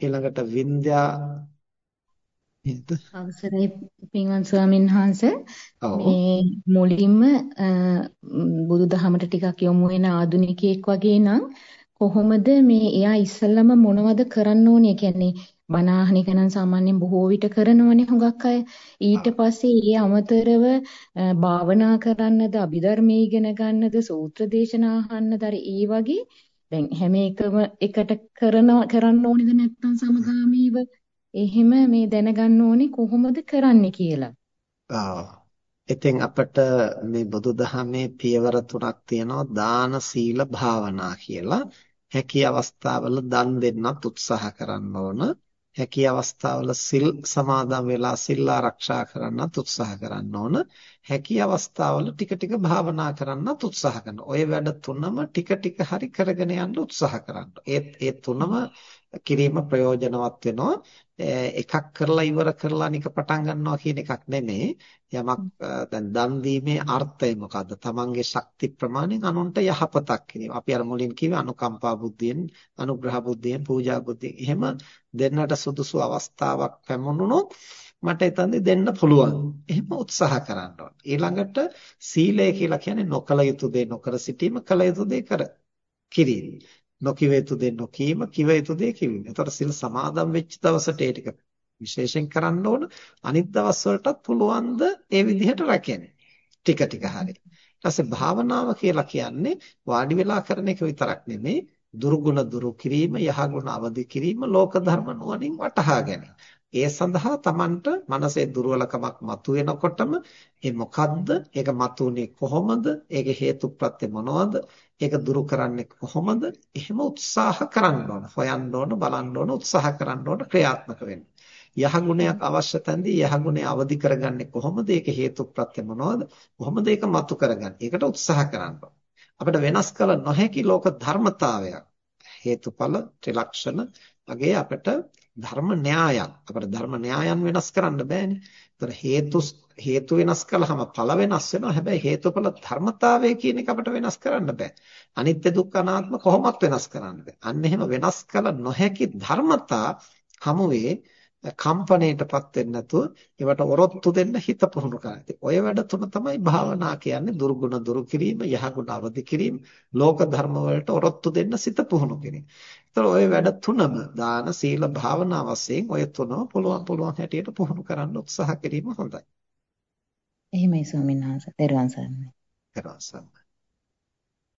ඊළඟට වින්ද්‍යා අවසරයි පින්වත් ස්වාමීන් වහන්සේ. මේ මුලින්ම බුදුදහමට ටිකක් යොමු වෙන ආදුනිකයෙක් වගේ නම් කොහොමද මේ එයා ඉස්සෙල්ලම මොනවද කරන්න ඕනේ? කියන්නේ බණ අහන එක නම් සාමාන්‍යයෙන් බොහෝ විට කරනවනේ හුඟක් අය. ඊට පස්සේ ඒ අමතරව භාවනා කරන්නද අභිධර්මයේ ඉගෙන ගන්නද සූත්‍ර දේශනා අහන්නද ඒ වගේ දැන් හැම එකම එකට කරන කරන්න ඕනේද නැත්නම් සමගාමීව එහෙම මේ දැනගන්න ඕනේ කොහොමද කරන්නේ කියලා. ආ ඉතින් අපිට මේ බුදුදහමේ පියවර තුනක් තියෙනවා දාන සීල භාවනා කියලා. හැකි අවස්ථාවල දන් දෙන්නත් උත්සාහ කරන්න ඕන. හැකි අවස්ථාවල සිල් සමාදන් වෙලා සිල් ආරක්ෂා කරන්නත් උත්සාහ කරන්න ඕන. හැකි අවස්ථාවල ටික ටික භාවනා කරන්නත් උත්සාහ කරනවා. ওই වැඩ තුනම ටික ටික හරි කරගෙන යන්න උත්සාහ කරන්න. ඒ ඒ තුනම කිරීම ප්‍රයෝජනවත් වෙනවා. එකක් කරලා ඉවර කරලා අනික පටන් ගන්නවා කියන එකක් නෙමෙයි. යමක් දැන් දන් දීමේ අර්ථය මොකද්ද? තමන්ගේ ශක්ති ප්‍රමාණයෙන් අනුන්ට යහපතක් කිරීම. අපි අර මුලින් කිව්වේ අනුකම්පා බුද්ධියෙන්, අනුග්‍රහ බුද්ධියෙන්, පූජා බුද්ධියෙන්. එහෙම දෙන්නට සුදුසු අවස්ථාවක් පැමුණුනොත් මට එතනදී දෙන්න පුළුවන්. එහෙම උත්සාහ කරන්න ඕන. ඊළඟට සීලය කියලා කියන්නේ නොකල යුතු දේ නොකර සිටීම, කල යුතු දේ කර කිරීම. නොකිව යුතු දේ නොකීම කිව යුතු දේ කිවීම. එතකොට සිල් සමාදන් වෙච්ච දවසට ඒ ටික විශේෂයෙන් කරන්න ඕන. අනිත් දවස් වලටත් පුළුවන් ද ඒ විදිහට රැකෙන්න. ටික ටික හරිය. ඊට පස්සේ භාවනාව කියලා කියන්නේ වාඩි වෙලා කරන එක විතරක් නෙමෙයි දුරුගුණ දුරු කිරීම යහගුණ අවදි කිරීම ලෝක ධර්ම නුවණින් වටහා ගැනීම. ඒ සඳහා Tamanට මනසේ දුර්වලකමක් මතුවෙනකොටම ඒ මොකද්ද? ඒක මතුනේ කොහොමද? ඒකේ හේතුප්‍රත්‍ය මොනවද? ඒක දුරු කරන්නේ කොහොමද? එහෙම උත්සාහ කරන්න ඕන. හොයන්න ඕන, බලන්න ඕන, උත්සාහ කරන්න ඕන, ක්‍රියාත්මක වෙන්න. යහගුණයක් අවශ්‍ය තැනදී යහගුණය අවදි කරගන්නේ කොහොමද? ඒකේ හේතුප්‍රත්‍ය මොනවද? කොහොමද ඒක මතු කරගන්නේ? ඒකට උත්සාහ කරන්න අපිට වෙනස් කළ නොහැකි ලෝක ධර්මතාවයක් හේතුඵල ත්‍රිලක්ෂණ වගේ අපිට ධර්ම න්‍යායන් අපිට ධර්ම න්‍යායන් වෙනස් කරන්න බෑනේ. ඒතර හේතු හේතු වෙනස් කළාම ඵල වෙනස් වෙනවා. හැබැයි හේතුඵල ධර්මතාවය කියන එක අපිට වෙනස් කරන්න බෑ. අනිත්‍ය දුක්ඛ අනාත්ම කොහොමත් වෙනස් කරන්න බෑ. අන්න එහෙම වෙනස් කළ නොහැකි ධර්මතා හමුවේ කම්පණයටපත් වෙන්නේ නැතුව ඒවට ඔරොත්තු දෙන්න හිත පුහුණු කරනවා. ඉතින් ඔය වැඩ තුන තමයි භාවනා කියන්නේ දුර්ගුණ දුරු කිරීම, යහගුණ අවදි කිරීම, ලෝක ධර්ම වලට ඔරොත්තු දෙන්න සිත පුහුණු කිරීම. ඒතර ඔය වැඩ තුනම දාන, සීල, භාවනා වශයෙන් ඔය තුනම පුළුවන් පුළුවන් හැටියට පුහුණු කරන්න උත්සාහ කිරීම හොඳයි. එහෙමයි ස්වාමීන් වහන්සේ. දරුවන් සරණයි. දරුවන් සරණයි.